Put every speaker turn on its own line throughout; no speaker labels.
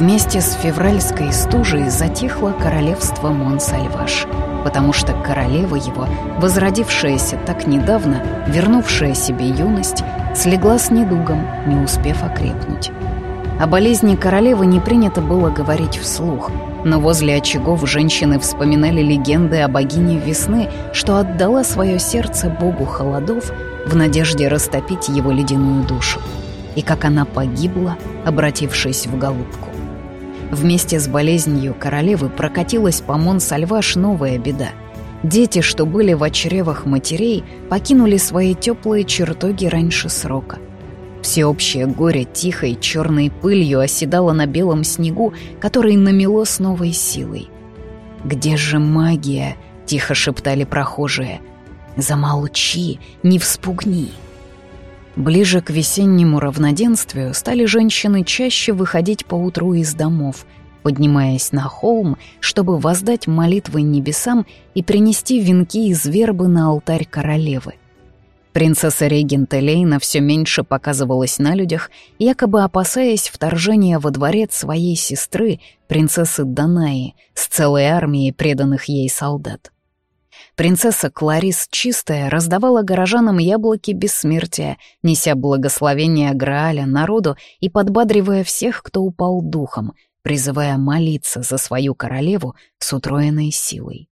Вместе с февральской стужей затихло королевство Монсальваш, потому что королева его, возродившаяся так недавно, вернувшая себе юность, слегла с недугом, не успев окрепнуть. О болезни королевы не принято было говорить вслух, но возле очагов женщины вспоминали легенды о богине весны, что отдала свое сердце богу холодов в надежде растопить его ледяную душу, и как она погибла, обратившись в голубку. Вместе с болезнью королевы прокатилась по Монсальваш новая беда. Дети, что были в очревах матерей, покинули свои теплые чертоги раньше срока. Всеобщее горе тихой черной пылью оседало на белом снегу, который намело с новой силой. «Где же магия?» — тихо шептали прохожие. «Замолчи, не вспугни!» Ближе к весеннему равноденствию стали женщины чаще выходить поутру из домов, поднимаясь на холм, чтобы воздать молитвы небесам и принести венки из вербы на алтарь королевы. Принцесса Регент Элейна все меньше показывалась на людях, якобы опасаясь вторжения во дворец своей сестры, принцессы Данаи, с целой армией преданных ей солдат. Принцесса Кларис Чистая раздавала горожанам яблоки бессмертия, неся благословение Грааля народу и подбадривая всех, кто упал духом, призывая молиться за свою королеву с утроенной силой.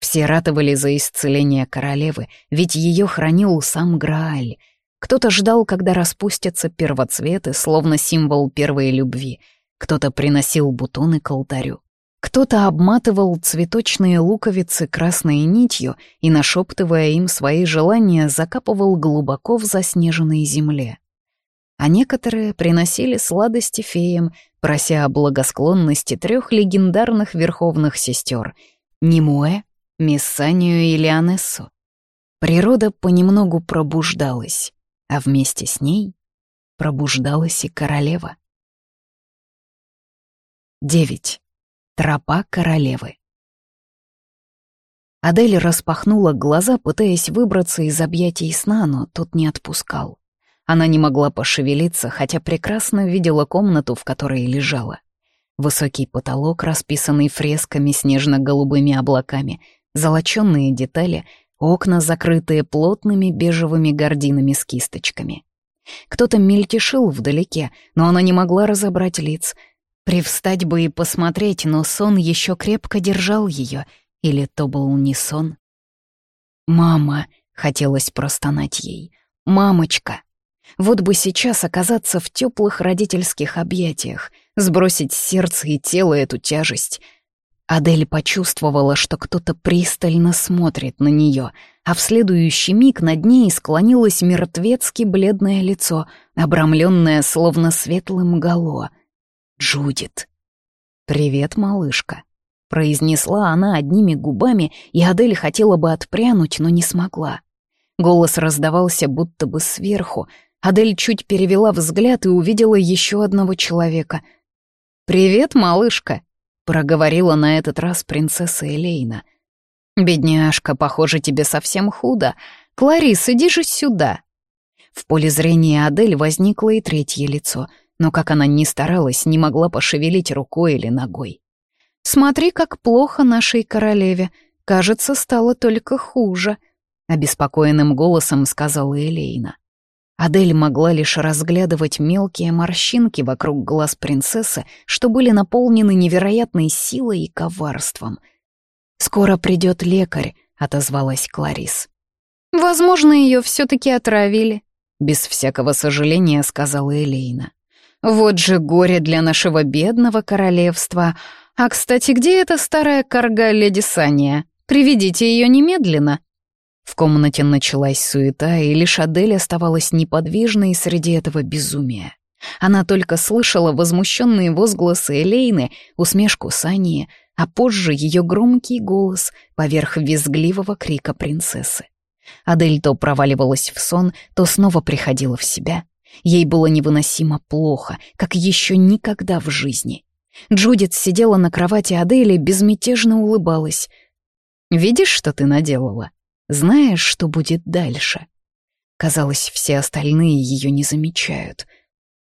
Все ратовали за исцеление королевы, ведь ее хранил сам Грааль. Кто-то ждал, когда распустятся первоцветы, словно символ первой любви, кто-то приносил бутоны к алтарю. Кто-то обматывал цветочные луковицы красной нитью и, нашептывая им свои желания, закапывал глубоко в заснеженной земле. А некоторые приносили сладости феям, прося о благосклонности трех легендарных верховных сестер — Нимуэ, Миссанию и Леонессу. Природа понемногу пробуждалась, а вместе с ней пробуждалась и королева. 9. Тропа королевы. Адель распахнула глаза, пытаясь выбраться из объятий сна, но тот не отпускал. Она не могла пошевелиться, хотя прекрасно видела комнату, в которой лежала. Высокий потолок, расписанный фресками снежно-голубыми облаками, золочёные детали, окна, закрытые плотными бежевыми гардинами с кисточками. Кто-то мельтешил вдалеке, но она не могла разобрать лиц — Привстать бы и посмотреть, но сон еще крепко держал ее, или то был не сон. «Мама!» — хотелось простонать ей. «Мамочка!» Вот бы сейчас оказаться в теплых родительских объятиях, сбросить с сердца и тела эту тяжесть. Адель почувствовала, что кто-то пристально смотрит на нее, а в следующий миг над ней склонилось мертвецки бледное лицо, обрамленное словно светлым гало — Джудит. «Привет, малышка», — произнесла она одними губами, и Адель хотела бы отпрянуть, но не смогла. Голос раздавался будто бы сверху. Адель чуть перевела взгляд и увидела еще одного человека. «Привет, малышка», — проговорила на этот раз принцесса Элейна. «Бедняжка, похоже, тебе совсем худо. Кларис, иди же сюда». В поле зрения Адель возникло и третье лицо — но как она ни старалась, не могла пошевелить рукой или ногой. «Смотри, как плохо нашей королеве. Кажется, стало только хуже», — обеспокоенным голосом сказала Элейна. Адель могла лишь разглядывать мелкие морщинки вокруг глаз принцессы, что были наполнены невероятной силой и коварством. «Скоро придет лекарь», — отозвалась Кларис. «Возможно, ее все-таки отравили», — без всякого сожаления сказала Элейна. Вот же горе для нашего бедного королевства. А, кстати, где эта старая корга леди Сания? Приведите ее немедленно». В комнате началась суета, и лишь Адель оставалась неподвижной среди этого безумия. Она только слышала возмущенные возгласы Элейны, усмешку Сании, а позже ее громкий голос поверх визгливого крика принцессы. Адель то проваливалась в сон, то снова приходила в себя — Ей было невыносимо плохо, как еще никогда в жизни. Джудит сидела на кровати Адели, безмятежно улыбалась. «Видишь, что ты наделала? Знаешь, что будет дальше?» Казалось, все остальные ее не замечают.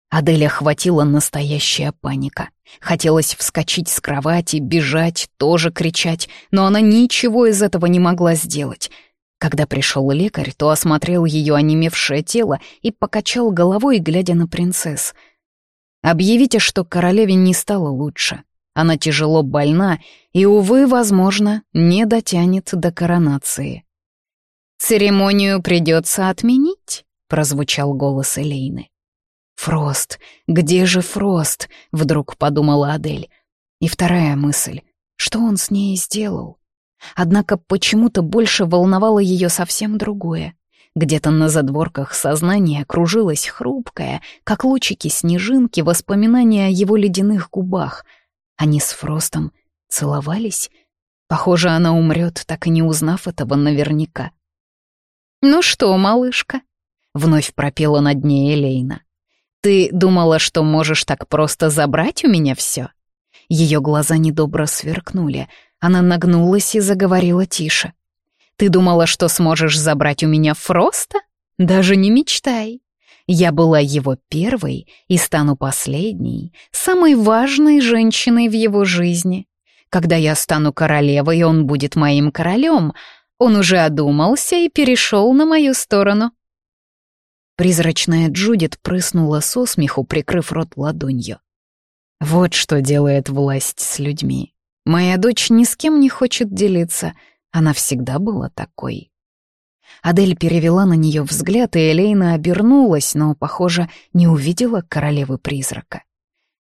Аделя охватила настоящая паника. Хотелось вскочить с кровати, бежать, тоже кричать, но она ничего из этого не могла сделать. Когда пришел лекарь, то осмотрел ее онемевшее тело и покачал головой, глядя на принцесс. «Объявите, что королеве не стало лучше. Она тяжело больна и, увы, возможно, не дотянет до коронации». «Церемонию придется отменить», — прозвучал голос Элейны. «Фрост! Где же Фрост?» — вдруг подумала Адель. И вторая мысль. Что он с ней сделал? Однако почему-то больше волновало ее совсем другое. Где-то на задворках сознания кружилась хрупкая, как лучики снежинки, воспоминания о его ледяных губах. Они с Фростом целовались? Похоже, она умрет, так и не узнав этого наверняка. «Ну что, малышка?» — вновь пропела над ней Элейна. «Ты думала, что можешь так просто забрать у меня все?» Ее глаза недобро сверкнули. Она нагнулась и заговорила тише. «Ты думала, что сможешь забрать у меня Фроста? Даже не мечтай. Я была его первой и стану последней, самой важной женщиной в его жизни. Когда я стану королевой, он будет моим королем. Он уже одумался и перешел на мою сторону. Призрачная Джудит прыснула со смеху, прикрыв рот ладонью. «Вот что делает власть с людьми. Моя дочь ни с кем не хочет делиться. Она всегда была такой». Адель перевела на нее взгляд, и Элейна обернулась, но, похоже, не увидела королевы-призрака.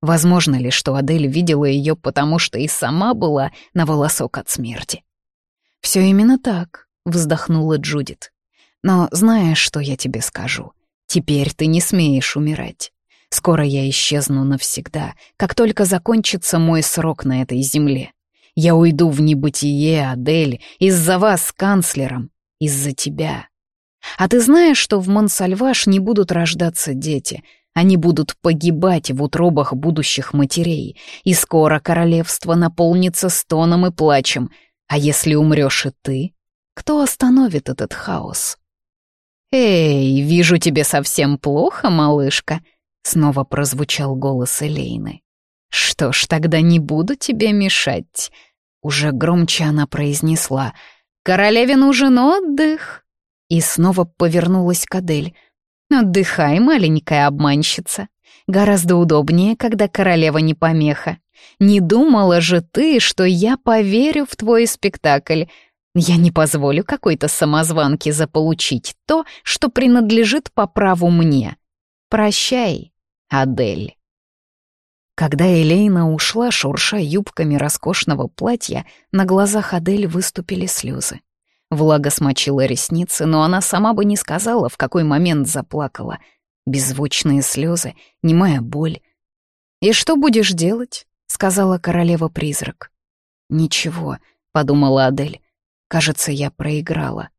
Возможно ли, что Адель видела ее, потому что и сама была на волосок от смерти? «Все именно так», — вздохнула Джудит. «Но знаешь, что я тебе скажу? Теперь ты не смеешь умирать. Скоро я исчезну навсегда, как только закончится мой срок на этой земле. Я уйду в небытие, Адель, из-за вас с канцлером, из-за тебя. А ты знаешь, что в Монсальваш не будут рождаться дети, они будут погибать в утробах будущих матерей, и скоро королевство наполнится стоном и плачем. А если умрешь и ты, кто остановит этот хаос? «Эй, вижу, тебе совсем плохо, малышка», — снова прозвучал голос Элейны. «Что ж, тогда не буду тебе мешать». Уже громче она произнесла «Королеве нужен отдых». И снова повернулась к Адель. «Отдыхай, маленькая обманщица. Гораздо удобнее, когда королева не помеха. Не думала же ты, что я поверю в твой спектакль. Я не позволю какой-то самозванке заполучить то, что принадлежит по праву мне. Прощай, Адель. Когда Элейна ушла, шурша юбками роскошного платья, на глазах Адель выступили слезы. Влага смочила ресницы, но она сама бы не сказала, в какой момент заплакала. Беззвучные слезы, немая боль. «И что будешь делать?» — сказала королева-призрак. «Ничего», — подумала Адель. Кажется, я проиграла.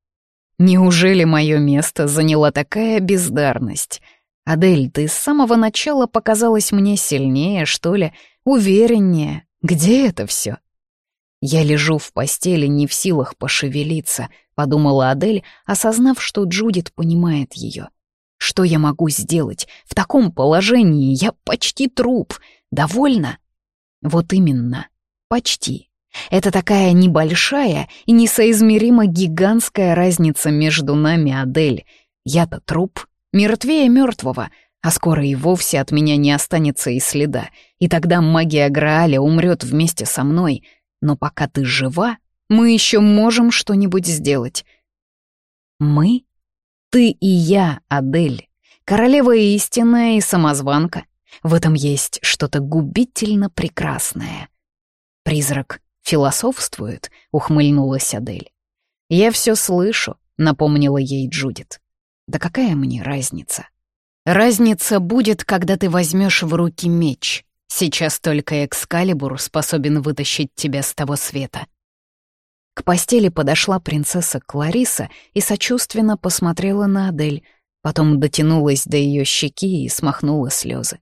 Неужели мое место заняла такая бездарность? Адель, ты с самого начала показалась мне сильнее, что ли, увереннее. Где это все? Я лежу в постели, не в силах пошевелиться, подумала Адель, осознав, что Джудит понимает ее. Что я могу сделать? В таком положении я почти труп. Довольно? Вот именно, почти. Это такая небольшая и несоизмеримо гигантская разница между нами, Адель. Я-то труп, мертвее мертвого, а скоро и вовсе от меня не останется и следа, и тогда магия Грааля умрет вместе со мной. Но пока ты жива, мы еще можем что-нибудь сделать. Мы? Ты и я, Адель. Королева истинная и самозванка. В этом есть что-то губительно прекрасное. Призрак «Философствует?» — ухмыльнулась Адель. «Я все слышу», — напомнила ей Джудит. «Да какая мне разница?» «Разница будет, когда ты возьмешь в руки меч. Сейчас только Экскалибур способен вытащить тебя с того света». К постели подошла принцесса Клариса и сочувственно посмотрела на Адель, потом дотянулась до ее щеки и смахнула слезы.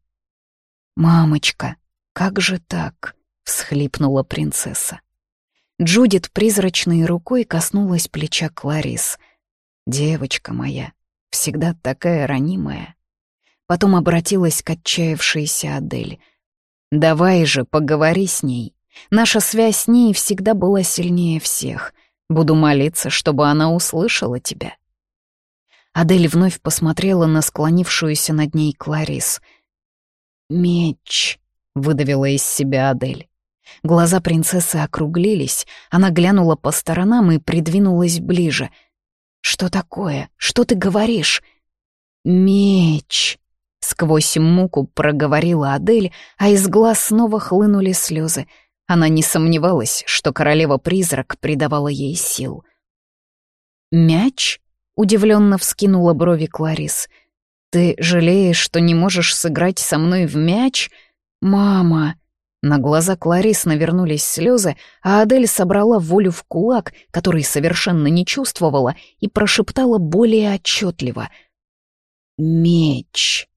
«Мамочка, как же так?» всхлипнула принцесса. Джудит призрачной рукой коснулась плеча Кларис. «Девочка моя, всегда такая ранимая. Потом обратилась к отчаявшейся Адель. «Давай же, поговори с ней. Наша связь с ней всегда была сильнее всех. Буду молиться, чтобы она услышала тебя». Адель вновь посмотрела на склонившуюся над ней Кларис. «Меч», — выдавила из себя Адель. Глаза принцессы округлились, она глянула по сторонам и придвинулась ближе. «Что такое? Что ты говоришь?» «Меч!» — сквозь муку проговорила Адель, а из глаз снова хлынули слезы. Она не сомневалась, что королева-призрак придавала ей сил. «Мяч?» — удивленно вскинула брови Кларис. «Ты жалеешь, что не можешь сыграть со мной в мяч? Мама!» На глаза Кларис навернулись слезы, а Адель собрала волю в кулак, который совершенно не чувствовала, и прошептала более отчетливо. «Меч».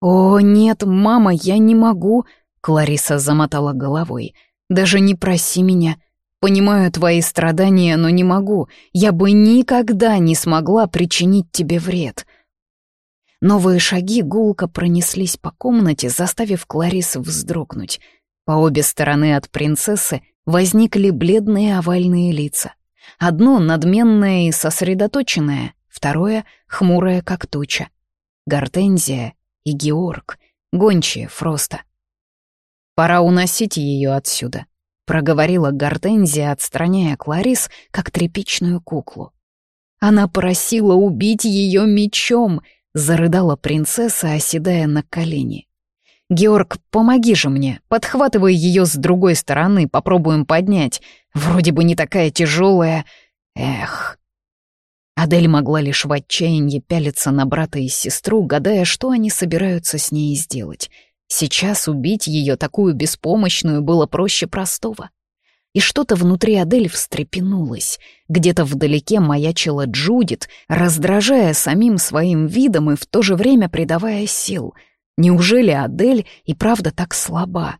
«О, нет, мама, я не могу», — Клариса замотала головой. «Даже не проси меня. Понимаю твои страдания, но не могу. Я бы никогда не смогла причинить тебе вред». Новые шаги гулко пронеслись по комнате, заставив Кларису вздрогнуть. По обе стороны от принцессы возникли бледные овальные лица. Одно надменное и сосредоточенное, второе — хмурое, как туча. Гортензия и Георг, гончие Фроста. «Пора уносить ее отсюда», — проговорила Гортензия, отстраняя Кларис, как тряпичную куклу. Она просила убить ее мечом — Зарыдала принцесса, оседая на колени. «Георг, помоги же мне, подхватывай ее с другой стороны, попробуем поднять. Вроде бы не такая тяжелая. Эх». Адель могла лишь в отчаянии пялиться на брата и сестру, гадая, что они собираются с ней сделать. Сейчас убить ее такую беспомощную было проще простого и что-то внутри Адель встрепенулось. Где-то вдалеке маячила Джудит, раздражая самим своим видом и в то же время придавая сил. Неужели Адель и правда так слаба?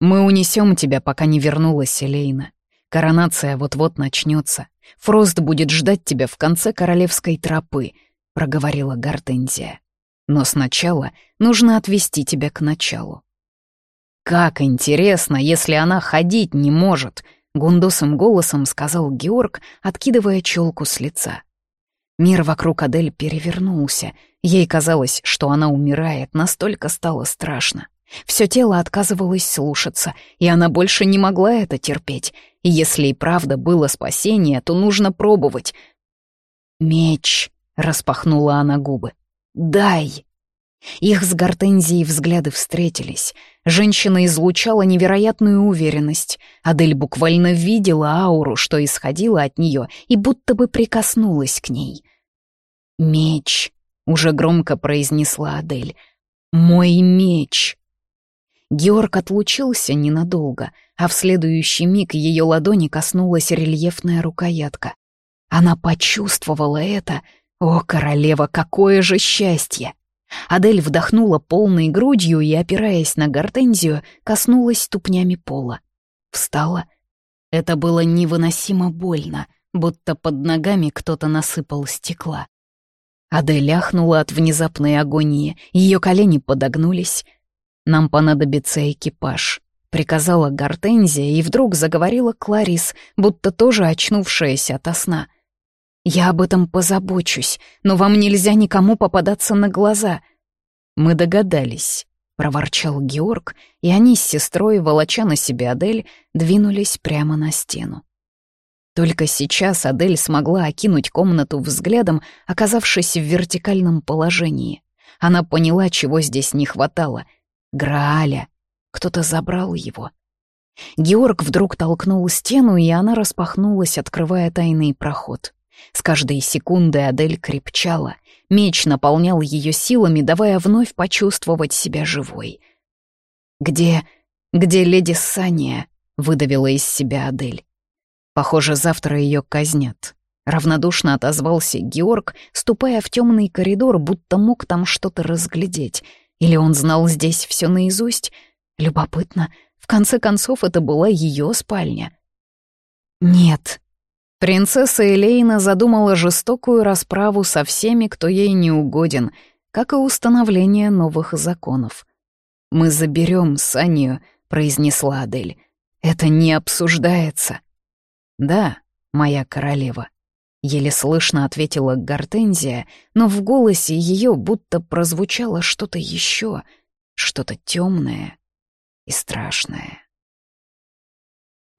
«Мы унесем тебя, пока не вернулась Элейна. Коронация вот-вот начнется. Фрост будет ждать тебя в конце королевской тропы», — проговорила Гортензия. «Но сначала нужно отвести тебя к началу». «Как интересно, если она ходить не может!» — гундосым голосом сказал Георг, откидывая челку с лица. Мир вокруг Адель перевернулся. Ей казалось, что она умирает, настолько стало страшно. Все тело отказывалось слушаться, и она больше не могла это терпеть. И если и правда было спасение, то нужно пробовать. «Меч!» — распахнула она губы. «Дай!» Их с Гортензией взгляды встретились. Женщина излучала невероятную уверенность. Адель буквально видела ауру, что исходила от нее, и будто бы прикоснулась к ней. «Меч», — уже громко произнесла Адель. «Мой меч». Георг отлучился ненадолго, а в следующий миг ее ладони коснулась рельефная рукоятка. Она почувствовала это. О, королева, какое же счастье! Адель вдохнула полной грудью и, опираясь на гортензию, коснулась ступнями пола. Встала. Это было невыносимо больно, будто под ногами кто-то насыпал стекла. Адель ахнула от внезапной агонии, ее колени подогнулись. «Нам понадобится экипаж», — приказала Гортензия и вдруг заговорила Кларис, будто тоже очнувшаяся ото сна — «Я об этом позабочусь, но вам нельзя никому попадаться на глаза». «Мы догадались», — проворчал Георг, и они с сестрой, волоча на себе Адель, двинулись прямо на стену. Только сейчас Адель смогла окинуть комнату взглядом, оказавшись в вертикальном положении. Она поняла, чего здесь не хватало. Грааля. Кто-то забрал его. Георг вдруг толкнул стену, и она распахнулась, открывая тайный проход. С каждой секундой Адель крепчала. Меч наполнял ее силами, давая вновь почувствовать себя живой. «Где... где леди Сания?» — выдавила из себя Адель. «Похоже, завтра ее казнят». Равнодушно отозвался Георг, ступая в темный коридор, будто мог там что-то разглядеть. Или он знал здесь все наизусть? Любопытно. В конце концов, это была ее спальня. «Нет», Принцесса Элейна задумала жестокую расправу со всеми, кто ей не угоден. как и установление новых законов. «Мы заберем Санию», — произнесла Адель. «Это не обсуждается». «Да, моя королева», — еле слышно ответила Гортензия, но в голосе ее будто прозвучало что-то еще, что-то темное и страшное.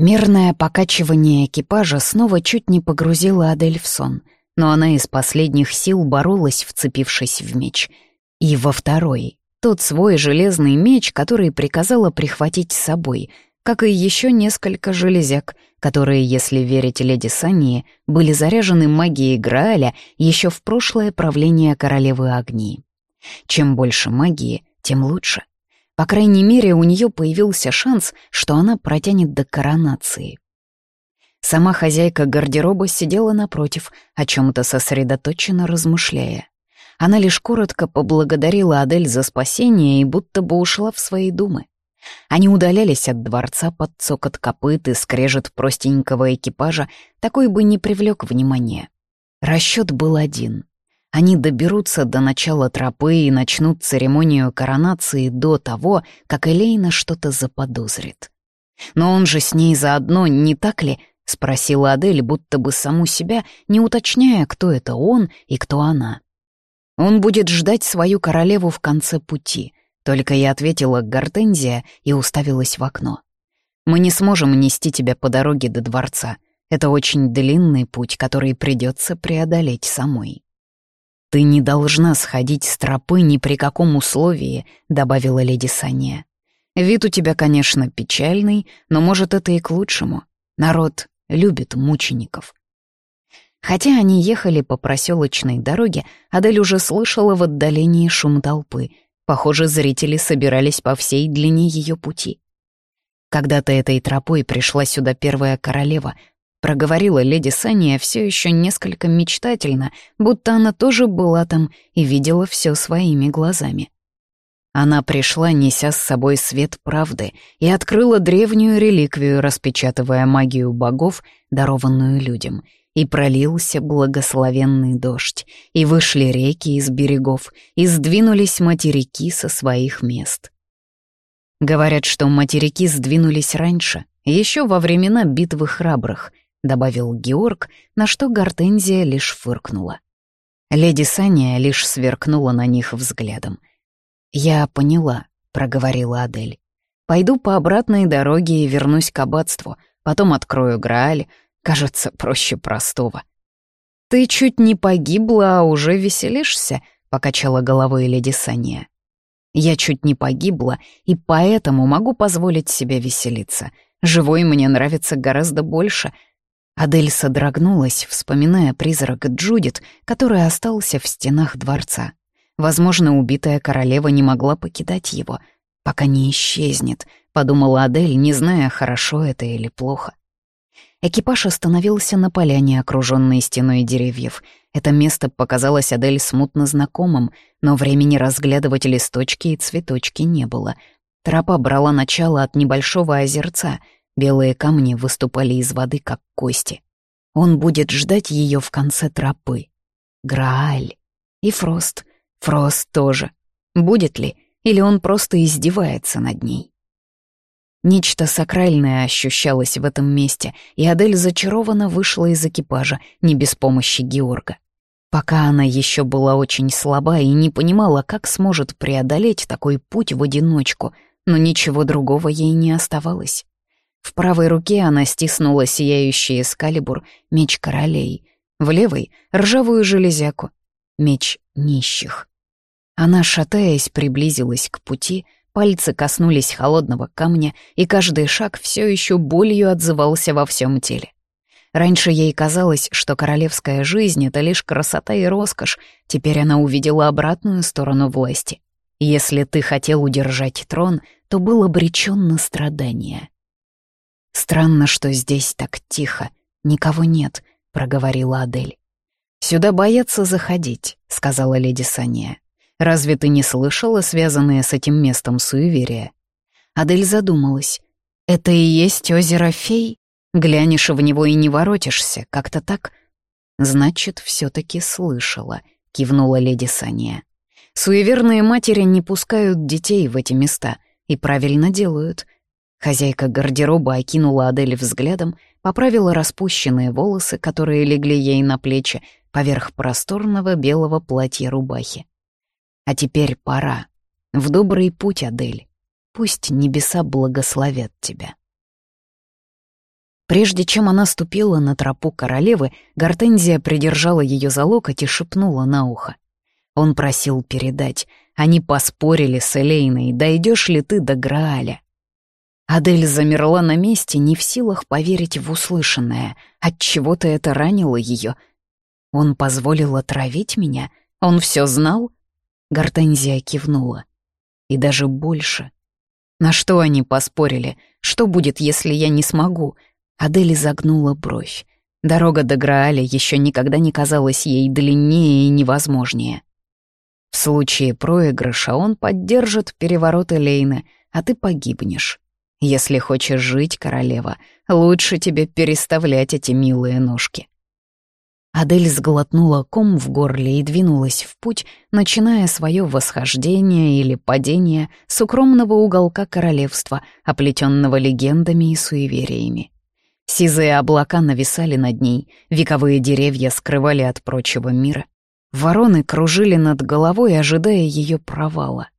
Мерное покачивание экипажа снова чуть не погрузило Адель в сон, но она из последних сил боролась, вцепившись в меч. И во второй, тот свой железный меч, который приказала прихватить с собой, как и еще несколько железяк, которые, если верить леди Сании, были заряжены магией Грааля еще в прошлое правление королевы огни. Чем больше магии, тем лучше. По крайней мере, у нее появился шанс, что она протянет до коронации. Сама хозяйка гардероба сидела напротив, о чем-то сосредоточенно размышляя. Она лишь коротко поблагодарила Адель за спасение и будто бы ушла в свои думы. Они удалялись от дворца под цокот копыт и скрежет простенького экипажа, такой бы не привлек внимания. Расчет был один. Они доберутся до начала тропы и начнут церемонию коронации до того, как Элейна что-то заподозрит. Но он же с ней заодно, не так ли? — спросила Адель, будто бы саму себя, не уточняя, кто это он и кто она. Он будет ждать свою королеву в конце пути. Только я ответила Гортензия и уставилась в окно. Мы не сможем нести тебя по дороге до дворца. Это очень длинный путь, который придется преодолеть самой. «Ты не должна сходить с тропы ни при каком условии», — добавила леди Сания. «Вид у тебя, конечно, печальный, но, может, это и к лучшему. Народ любит мучеников». Хотя они ехали по проселочной дороге, Адель уже слышала в отдалении шум толпы. Похоже, зрители собирались по всей длине ее пути. Когда-то этой тропой пришла сюда первая королева, проговорила леди Сания все еще несколько мечтательно, будто она тоже была там и видела все своими глазами. Она пришла, неся с собой свет правды, и открыла древнюю реликвию, распечатывая магию богов, дарованную людям — и пролился благословенный дождь, и вышли реки из берегов, и сдвинулись материки со своих мест. Говорят, что материки сдвинулись раньше, еще во времена битвы храбрых, добавил Георг, на что Гортензия лишь фыркнула. Леди Саня лишь сверкнула на них взглядом. «Я поняла», — проговорила Адель. «Пойду по обратной дороге и вернусь к аббатству, потом открою Грааль, Кажется, проще простого. «Ты чуть не погибла, а уже веселишься?» — покачала головой леди Сания. «Я чуть не погибла, и поэтому могу позволить себе веселиться. Живой мне нравится гораздо больше». Адель содрогнулась, вспоминая призрак Джудит, который остался в стенах дворца. Возможно, убитая королева не могла покидать его, пока не исчезнет, подумала Адель, не зная, хорошо это или плохо. Экипаж остановился на поляне, окруженной стеной деревьев. Это место показалось Адель смутно знакомым, но времени разглядывать листочки и цветочки не было. Тропа брала начало от небольшого озерца, белые камни выступали из воды, как кости. Он будет ждать ее в конце тропы. Грааль. И Фрост. Фрост тоже. Будет ли? Или он просто издевается над ней? Нечто сакральное ощущалось в этом месте, и Адель зачарованно вышла из экипажа, не без помощи Георга. Пока она еще была очень слаба и не понимала, как сможет преодолеть такой путь в одиночку, но ничего другого ей не оставалось. В правой руке она стиснула сияющий эскалибур, меч королей, в левой — ржавую железяку, меч нищих. Она, шатаясь, приблизилась к пути — Пальцы коснулись холодного камня, и каждый шаг все еще болью отзывался во всем теле. Раньше ей казалось, что королевская жизнь — это лишь красота и роскошь, теперь она увидела обратную сторону власти. Если ты хотел удержать трон, то был обречен на страдания. «Странно, что здесь так тихо, никого нет», — проговорила Адель. «Сюда боятся заходить», — сказала леди Сания. Разве ты не слышала связанные с этим местом суеверия?» Адель задумалась. «Это и есть озеро фей? Глянешь в него и не воротишься, как-то так?» «Значит, все таки слышала», — кивнула леди Сания. Суеверные матери не пускают детей в эти места и правильно делают. Хозяйка гардероба окинула Адель взглядом, поправила распущенные волосы, которые легли ей на плечи, поверх просторного белого платья-рубахи. «А теперь пора. В добрый путь, Адель. Пусть небеса благословят тебя». Прежде чем она ступила на тропу королевы, Гортензия придержала ее за локоть и шепнула на ухо. Он просил передать. Они поспорили с Элейной, дойдешь ли ты до Грааля. Адель замерла на месте, не в силах поверить в услышанное. Отчего-то это ранило ее. Он позволил отравить меня? Он все знал? Гортензия кивнула. И даже больше. На что они поспорили? Что будет, если я не смогу? Адель загнула бровь. Дорога до Грааля еще никогда не казалась ей длиннее и невозможнее. В случае проигрыша он поддержит переворот Элейны, а ты погибнешь. Если хочешь жить, королева, лучше тебе переставлять эти милые ножки. Адель сглотнула ком в горле и двинулась в путь, начиная свое восхождение или падение с укромного уголка королевства, оплетенного легендами и суевериями. Сизые облака нависали над ней, вековые деревья скрывали от прочего мира. Вороны кружили над головой, ожидая ее провала.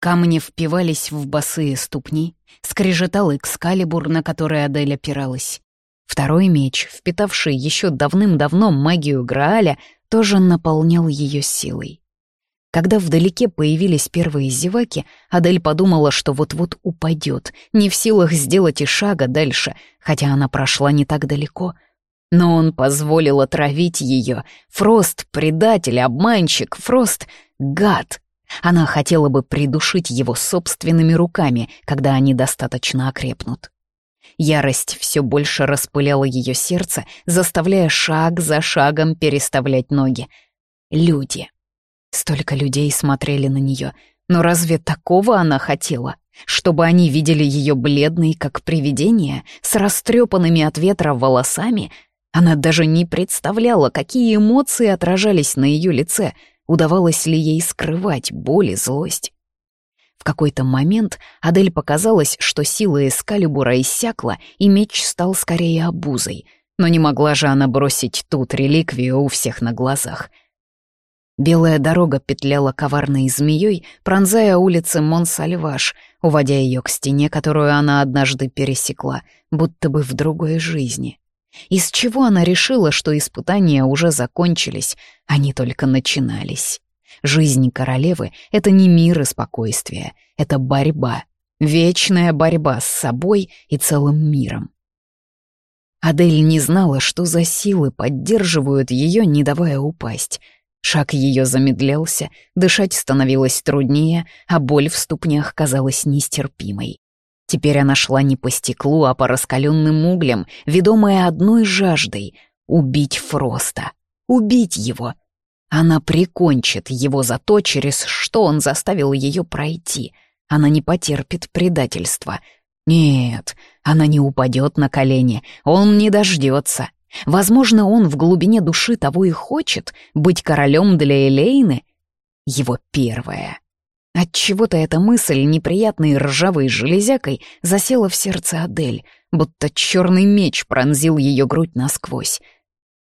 Камни впивались в босые ступни, скрежетал экскалибур, на который Адель опиралась. Второй меч, впитавший еще давным-давно магию Грааля, тоже наполнял ее силой. Когда вдалеке появились первые зеваки, Адель подумала, что вот-вот упадет, не в силах сделать и шага дальше, хотя она прошла не так далеко — но он позволил отравить ее. Фрост — предатель, обманщик, Фрост — гад. Она хотела бы придушить его собственными руками, когда они достаточно окрепнут. Ярость все больше распыляла ее сердце, заставляя шаг за шагом переставлять ноги. Люди. Столько людей смотрели на нее, но разве такого она хотела? Чтобы они видели ее бледной, как привидение, с растрепанными от ветра волосами — она даже не представляла, какие эмоции отражались на ее лице, удавалось ли ей скрывать боль и злость. В какой-то момент Адель показалось, что сила Эскалибура иссякла, и меч стал скорее обузой, но не могла же она бросить тут реликвию у всех на глазах. Белая дорога петляла коварной змеей, пронзая улицы Монсальваш, уводя ее к стене, которую она однажды пересекла, будто бы в другой жизни. Из чего она решила, что испытания уже закончились, они только начинались? Жизнь королевы — это не мир и спокойствие, это борьба, вечная борьба с собой и целым миром. Адель не знала, что за силы поддерживают ее, не давая упасть. Шаг ее замедлялся, дышать становилось труднее, а боль в ступнях казалась нестерпимой. Теперь она шла не по стеклу, а по раскаленным углям, ведомая одной жаждой — убить Фроста. Убить его. Она прикончит его за то, через что он заставил ее пройти. Она не потерпит предательства. Нет, она не упадет на колени, он не дождется. Возможно, он в глубине души того и хочет — быть королем для Элейны. Его первая, Отчего-то эта мысль неприятной ржавой железякой засела в сердце Адель, будто черный меч пронзил ее грудь насквозь.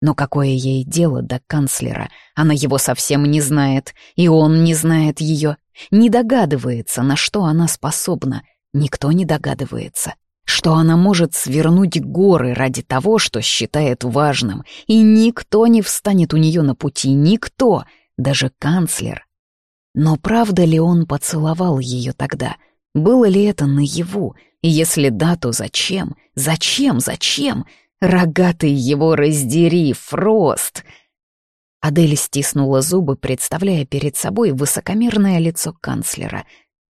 Но какое ей дело до канцлера? Она его совсем не знает, и он не знает ее, не догадывается, на что она способна. Никто не догадывается, что она может свернуть горы ради того, что считает важным, и никто не встанет у нее на пути, никто, даже канцлер. Но правда ли он поцеловал ее тогда? Было ли это наяву? И если да, то зачем? Зачем? Зачем? Рогатый его раздери, Фрост! Адель стиснула зубы, представляя перед собой высокомерное лицо канцлера.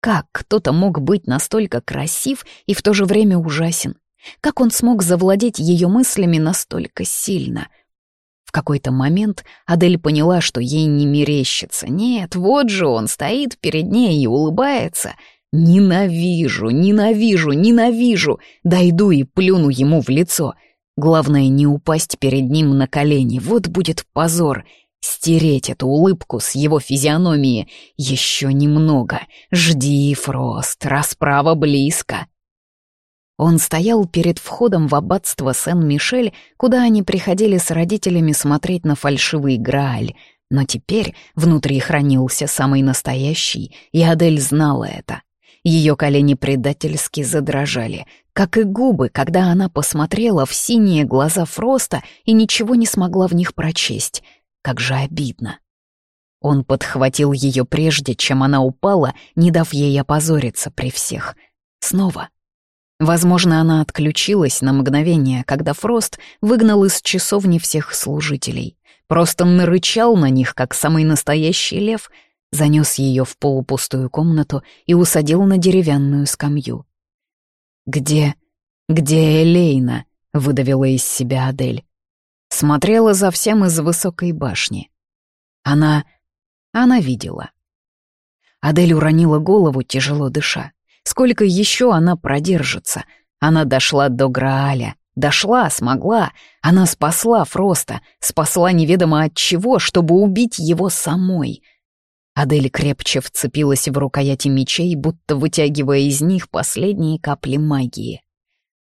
Как кто-то мог быть настолько красив и в то же время ужасен? Как он смог завладеть ее мыслями настолько сильно — в какой-то момент Адель поняла, что ей не мерещится. Нет, вот же он стоит перед ней и улыбается. Ненавижу, ненавижу, ненавижу. Дойду и плюну ему в лицо. Главное, не упасть перед ним на колени. Вот будет позор. Стереть эту улыбку с его физиономии. Еще немного. Жди, Фрост, расправа близко. Он стоял перед входом в аббатство Сен-Мишель, куда они приходили с родителями смотреть на фальшивый Грааль. Но теперь внутри хранился самый настоящий, и Адель знала это. Ее колени предательски задрожали, как и губы, когда она посмотрела в синие глаза Фроста и ничего не смогла в них прочесть. Как же обидно. Он подхватил ее прежде, чем она упала, не дав ей опозориться при всех. Снова. Возможно, она отключилась на мгновение, когда Фрост выгнал из часовни всех служителей. Просто нарычал на них, как самый настоящий лев, занес ее в полупустую комнату и усадил на деревянную скамью. «Где... где Элейна?» — выдавила из себя Адель. Смотрела за всем из высокой башни. Она... она видела. Адель уронила голову, тяжело дыша. Сколько еще она продержится? Она дошла до Грааля. Дошла, смогла. Она спасла Фроста, спасла неведомо от чего, чтобы убить его самой. Адель крепче вцепилась в рукояти мечей, будто вытягивая из них последние капли магии.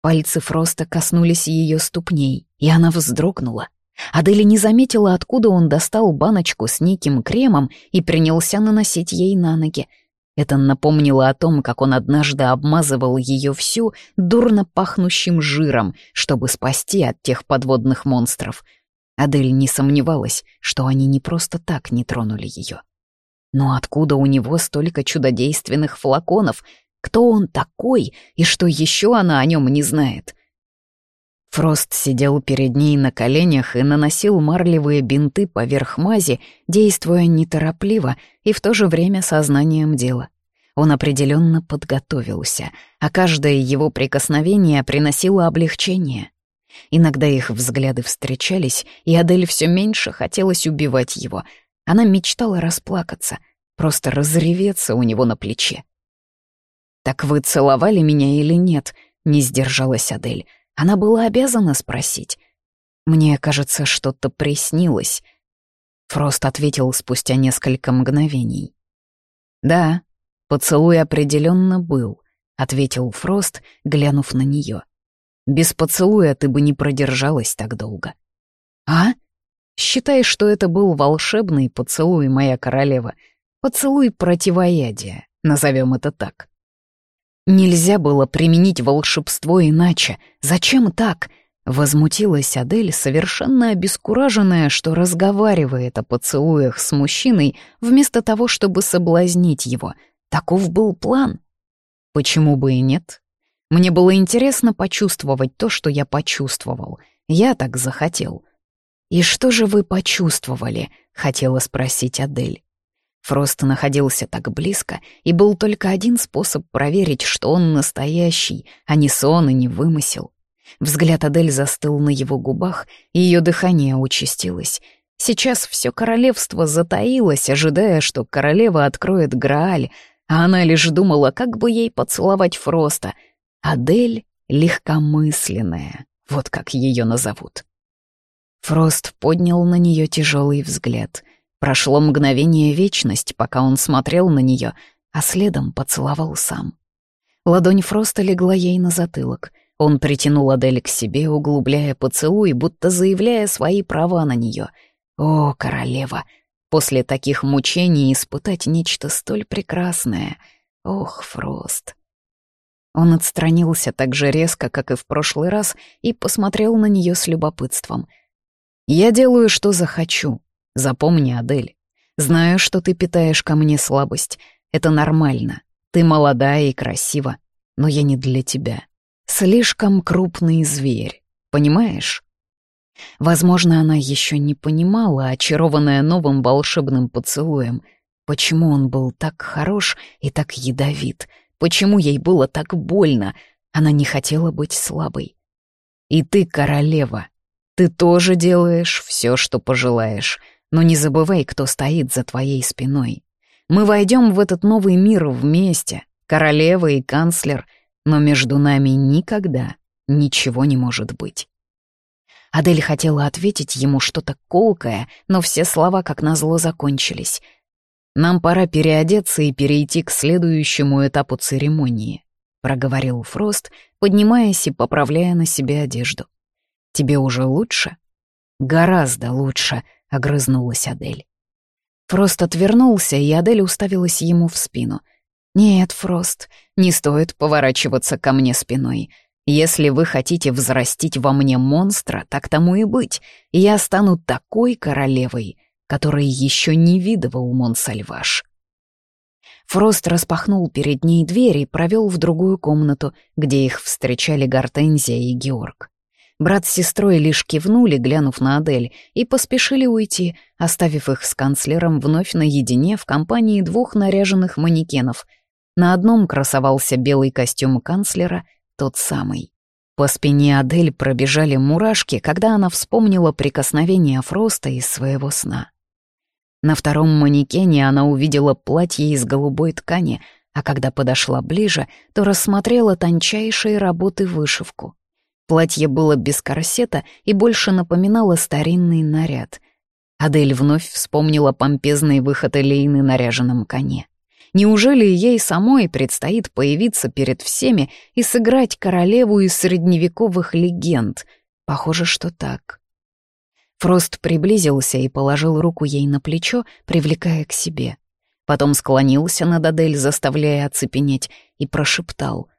Пальцы Фроста коснулись ее ступней, и она вздрогнула. Адель не заметила, откуда он достал баночку с неким кремом и принялся наносить ей на ноги. Это напомнило о том, как он однажды обмазывал ее всю дурно пахнущим жиром, чтобы спасти от тех подводных монстров. Адель не сомневалась, что они не просто так не тронули ее. Но откуда у него столько чудодейственных флаконов? Кто он такой и что еще она о нем не знает? Фрост сидел перед ней на коленях и наносил марлевые бинты поверх мази, действуя неторопливо и в то же время сознанием дела. Он определенно подготовился, а каждое его прикосновение приносило облегчение. Иногда их взгляды встречались, и Адель все меньше хотелось убивать его. Она мечтала расплакаться, просто разреветься у него на плече. «Так вы целовали меня или нет?» — не сдержалась Адель. Она была обязана спросить. «Мне кажется, что-то приснилось». Фрост ответил спустя несколько мгновений. «Да, поцелуй определенно был», — ответил Фрост, глянув на нее. «Без поцелуя ты бы не продержалась так долго». «А? Считай, что это был волшебный поцелуй, моя королева. Поцелуй противоядия, назовем это так». Нельзя было применить волшебство иначе. Зачем так? Возмутилась Адель, совершенно обескураженная, что разговаривает о поцелуях с мужчиной, вместо того, чтобы соблазнить его. Таков был план. Почему бы и нет? Мне было интересно почувствовать то, что я почувствовал. Я так захотел. «И что же вы почувствовали?» — хотела спросить Адель. Фрост находился так близко, и был только один способ проверить, что он настоящий, а не сон и не вымысел. Взгляд Адель застыл на его губах, и ее дыхание участилось. Сейчас все королевство затаилось, ожидая, что королева откроет Грааль, а она лишь думала, как бы ей поцеловать Фроста. Адель легкомысленная, вот как ее назовут. Фрост поднял на нее тяжелый взгляд — Прошло мгновение вечность, пока он смотрел на нее, а следом поцеловал сам. Ладонь Фроста легла ей на затылок. Он притянул Адель к себе, углубляя поцелуй, будто заявляя свои права на нее. «О, королева! После таких мучений испытать нечто столь прекрасное! Ох, Фрост!» Он отстранился так же резко, как и в прошлый раз, и посмотрел на нее с любопытством. «Я делаю, что захочу», Запомни, Адель, знаю, что ты питаешь ко мне слабость. Это нормально. Ты молодая и красива, но я не для тебя. Слишком крупный зверь, понимаешь? Возможно, она еще не понимала, очарованная новым волшебным поцелуем, почему он был так хорош и так ядовит, почему ей было так больно. Она не хотела быть слабой. И ты королева. Ты тоже делаешь все, что пожелаешь. Но не забывай, кто стоит за твоей спиной. Мы войдем в этот новый мир вместе, королева и канцлер, но между нами никогда ничего не может быть. Адель хотела ответить ему что-то колкое, но все слова, как назло, закончились. «Нам пора переодеться и перейти к следующему этапу церемонии», — проговорил Фрост, поднимаясь и поправляя на себе одежду. «Тебе уже лучше?» «Гораздо лучше», — огрызнулась Адель. Фрост отвернулся, и Адель уставилась ему в спину. «Нет, Фрост, не стоит поворачиваться ко мне спиной. Если вы хотите взрастить во мне монстра, так тому и быть. Я стану такой королевой, которой еще не видывал Монсальваш». Фрост распахнул перед ней дверь и провел в другую комнату, где их встречали Гортензия и Георг. Брат с сестрой лишь кивнули, глянув на Адель, и поспешили уйти, оставив их с канцлером вновь наедине в компании двух наряженных манекенов. На одном красовался белый костюм канцлера, тот самый. По спине Адель пробежали мурашки, когда она вспомнила прикосновение Фроста из своего сна. На втором манекене она увидела платье из голубой ткани, а когда подошла ближе, то рассмотрела тончайшие работы вышивку. Платье было без корсета и больше напоминало старинный наряд. Адель вновь вспомнила помпезный выход Элейны на ряженом коне. Неужели ей самой предстоит появиться перед всеми и сыграть королеву из средневековых легенд? Похоже, что так. Фрост приблизился и положил руку ей на плечо, привлекая к себе. Потом склонился над Адель, заставляя оцепенеть, и прошептал.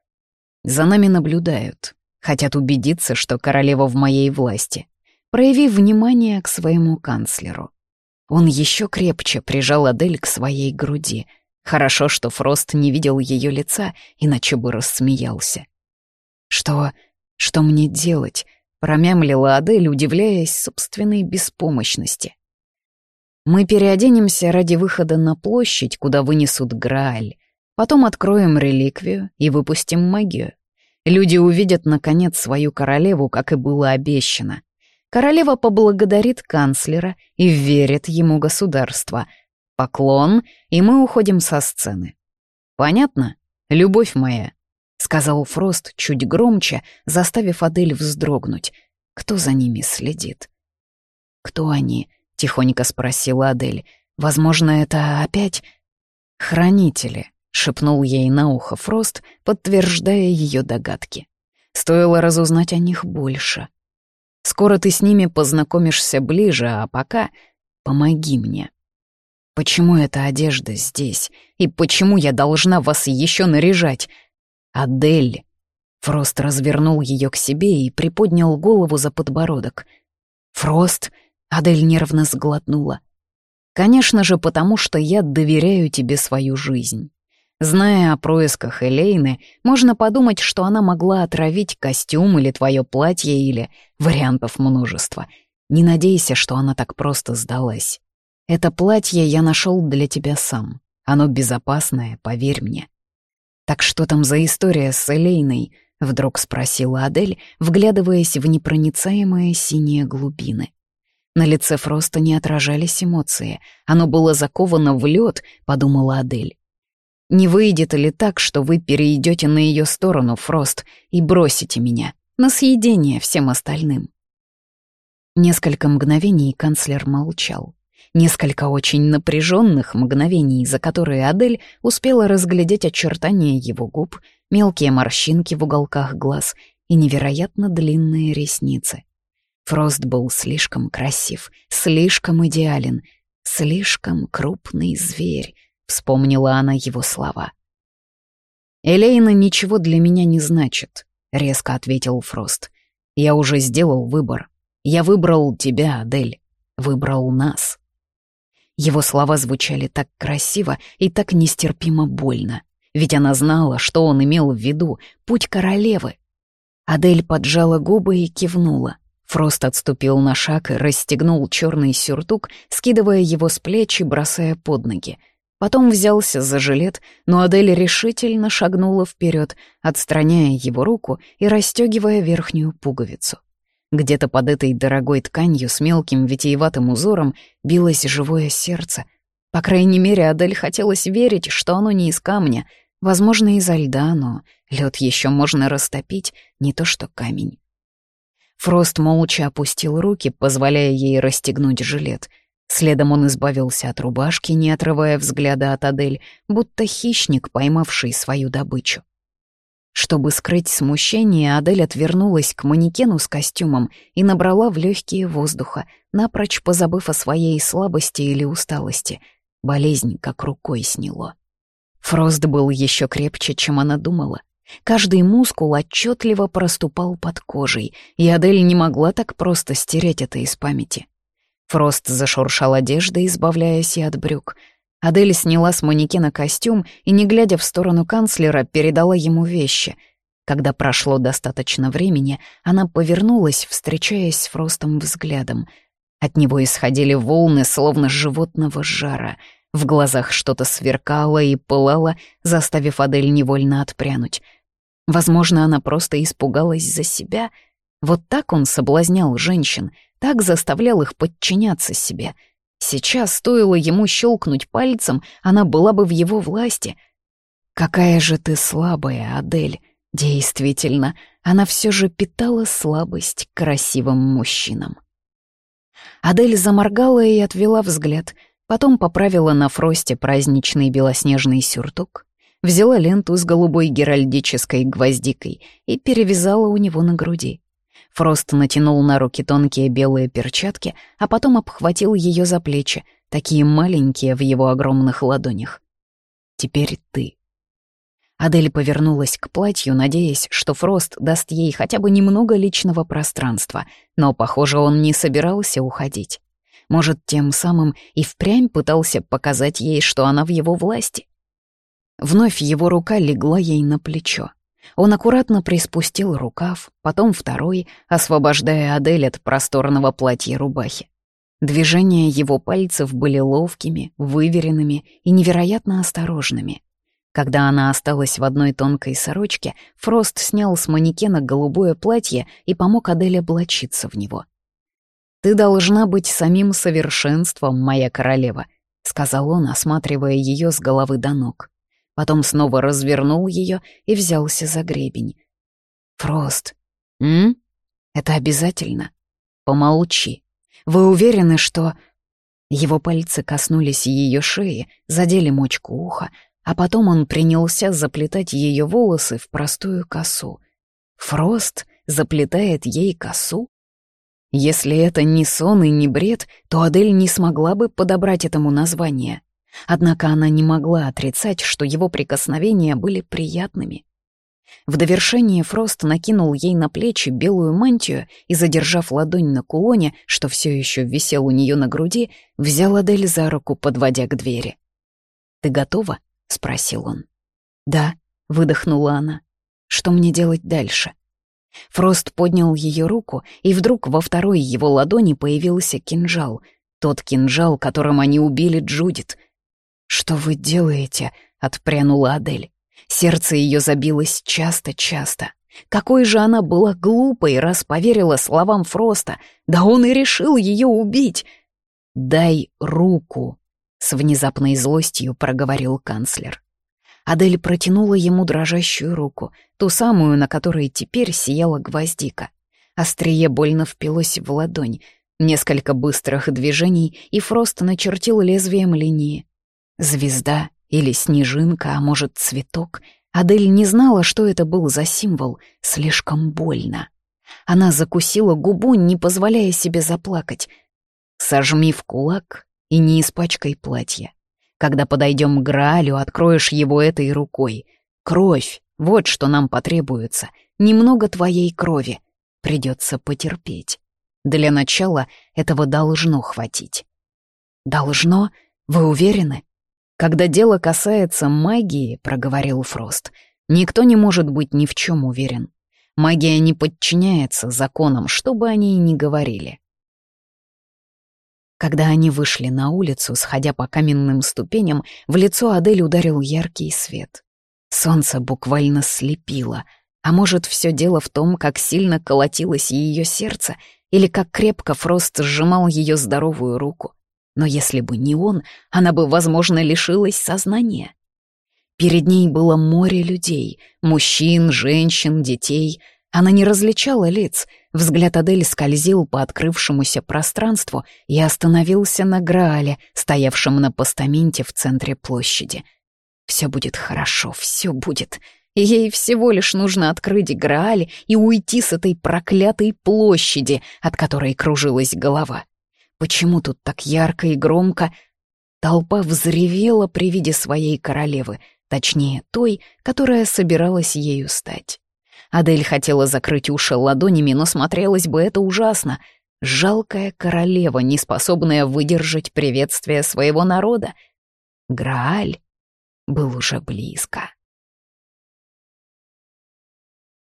«За нами наблюдают. Хотят убедиться, что королева в моей власти. Прояви внимание к своему канцлеру. Он еще крепче прижал Адель к своей груди. Хорошо, что Фрост не видел ее лица, иначе бы рассмеялся. «Что... что мне делать?» — промямлила Адель, удивляясь собственной беспомощности. «Мы переоденемся ради выхода на площадь, куда вынесут Грааль. Потом откроем реликвию и выпустим магию. Люди увидят, наконец, свою королеву, как и было обещано. Королева поблагодарит канцлера и верит ему государство. Поклон, и мы уходим со сцены. «Понятно, любовь моя?» — сказал Фрост чуть громче, заставив Адель вздрогнуть. Кто за ними следит? «Кто они?» — тихонько спросила Адель. «Возможно, это опять...» «Хранители», — шепнул ей на ухо Фрост, подтверждая ее догадки. «Стоило разузнать о них больше. Скоро ты с ними познакомишься ближе, а пока помоги мне. Почему эта одежда здесь? И почему я должна вас еще наряжать? Адель!» Фрост развернул ее к себе и приподнял голову за подбородок. «Фрост!» — Адель нервно сглотнула. «Конечно же, потому что я доверяю тебе свою жизнь». Зная о происках Элейны, можно подумать, что она могла отравить костюм или твое платье, или вариантов множество. Не надейся, что она так просто сдалась. Это платье я нашел для тебя сам. Оно безопасное, поверь мне. Так что там за история с Элейной? Вдруг спросила Адель, вглядываясь в непроницаемые синие глубины. На лице Фроста не отражались эмоции. Оно было заковано в лед, подумала Адель. Не выйдет ли так, что вы перейдете на ее сторону, Фрост, и бросите меня на съедение всем остальным?» Несколько мгновений канцлер молчал. Несколько очень напряженных мгновений, за которые Адель успела разглядеть очертания его губ, мелкие морщинки в уголках глаз и невероятно длинные ресницы. Фрост был слишком красив, слишком идеален, слишком крупный зверь, Вспомнила она его слова. «Элейна ничего для меня не значит», — резко ответил Фрост. «Я уже сделал выбор. Я выбрал тебя, Адель. Выбрал нас». Его слова звучали так красиво и так нестерпимо больно. Ведь она знала, что он имел в виду — путь королевы. Адель поджала губы и кивнула. Фрост отступил на шаг и расстегнул черный сюртук, скидывая его с плеч и бросая под ноги. Потом взялся за жилет, но Адель решительно шагнула вперед, отстраняя его руку и расстегивая верхнюю пуговицу. Где-то под этой дорогой тканью с мелким витиеватым узором билось живое сердце. По крайней мере, Адель хотелось верить, что оно не из камня, возможно, изо льда, но лед еще можно растопить, не то что камень. Фрост молча опустил руки, позволяя ей расстегнуть жилет. Следом он избавился от рубашки, не отрывая взгляда от Адель, будто хищник, поймавший свою добычу. Чтобы скрыть смущение, Адель отвернулась к манекену с костюмом и набрала в легкие воздуха, напрочь позабыв о своей слабости или усталости. Болезнь как рукой сняло. Фрост был еще крепче, чем она думала. Каждый мускул отчетливо проступал под кожей, и Адель не могла так просто стереть это из памяти. Фрост зашуршал одеждой, избавляясь и от брюк. Адель сняла с манекена костюм и, не глядя в сторону канцлера, передала ему вещи. Когда прошло достаточно времени, она повернулась, встречаясь с Фростом взглядом. От него исходили волны, словно животного жара. В глазах что-то сверкало и пылало, заставив Адель невольно отпрянуть. Возможно, она просто испугалась за себя. Вот так он соблазнял женщин, так заставлял их подчиняться себе — Сейчас стоило ему щелкнуть пальцем, она была бы в его власти. «Какая же ты слабая, Адель!» Действительно, она все же питала слабость к красивым мужчинам. Адель заморгала и отвела взгляд, потом поправила на фросте праздничный белоснежный сюртук, взяла ленту с голубой геральдической гвоздикой и перевязала у него на груди. Фрост натянул на руки тонкие белые перчатки, а потом обхватил ее за плечи, такие маленькие в его огромных ладонях. «Теперь ты». Адель повернулась к платью, надеясь, что Фрост даст ей хотя бы немного личного пространства, но, похоже, он не собирался уходить. Может, тем самым и впрямь пытался показать ей, что она в его власти. Вновь его рука легла ей на плечо. Он аккуратно приспустил рукав, потом второй, освобождая Адель от просторного платья рубахи. Движения его пальцев были ловкими, выверенными и невероятно осторожными. Когда она осталась в одной тонкой сорочке, Фрост снял с манекена голубое платье и помог Адель облачиться в него. «Ты должна быть самим совершенством, моя королева», — сказал он, осматривая ее с головы до ног потом снова развернул ее и взялся за гребень. «Фрост, м? Это обязательно? Помолчи. Вы уверены, что...» Его пальцы коснулись ее шеи, задели мочку уха, а потом он принялся заплетать ее волосы в простую косу. Фрост заплетает ей косу? Если это не сон и не бред, то Адель не смогла бы подобрать этому название. Однако она не могла отрицать, что его прикосновения были приятными. В довершение Фрост накинул ей на плечи белую мантию и, задержав ладонь на кулоне, что все еще висел у нее на груди, взял Адель за руку, подводя к двери. «Ты готова?» — спросил он. «Да», — выдохнула она. «Что мне делать дальше?» Фрост поднял ее руку, и вдруг во второй его ладони появился кинжал. Тот кинжал, которым они убили Джудит — «Что вы делаете?» — отпрянула Адель. Сердце ее забилось часто-часто. Какой же она была глупой, раз поверила словам Фроста. Да он и решил ее убить. «Дай руку», — с внезапной злостью проговорил канцлер. Адель протянула ему дрожащую руку, ту самую, на которой теперь сияла гвоздика. Острие больно впилось в ладонь. Несколько быстрых движений, и Фрост начертил лезвием линии. Звезда или снежинка, а может, цветок. Адель не знала, что это был за символ. Слишком больно. Она закусила губу, не позволяя себе заплакать. «Сожми в кулак и не испачкай платье. Когда подойдем к Граалю, откроешь его этой рукой. Кровь — вот что нам потребуется. Немного твоей крови. Придется потерпеть. Для начала этого должно хватить». «Должно? Вы уверены?» «Когда дело касается магии», — проговорил Фрост, — «никто не может быть ни в чем уверен. Магия не подчиняется законам, что бы они ни говорили». Когда они вышли на улицу, сходя по каменным ступеням, в лицо Адель ударил яркий свет. Солнце буквально слепило. А может, все дело в том, как сильно колотилось ее сердце, или как крепко Фрост сжимал ее здоровую руку. Но если бы не он, она бы, возможно, лишилась сознания. Перед ней было море людей — мужчин, женщин, детей. Она не различала лиц. Взгляд Адель скользил по открывшемуся пространству и остановился на Граале, стоявшем на постаменте в центре площади. Все будет хорошо, все будет. Ей всего лишь нужно открыть Грааль и уйти с этой проклятой площади, от которой кружилась голова. Почему тут так ярко и громко? Толпа взревела при виде своей королевы, точнее, той, которая собиралась ею стать. Адель хотела закрыть уши ладонями, но смотрелось бы это ужасно. Жалкая королева, не способная выдержать приветствие своего народа. Грааль был уже близко.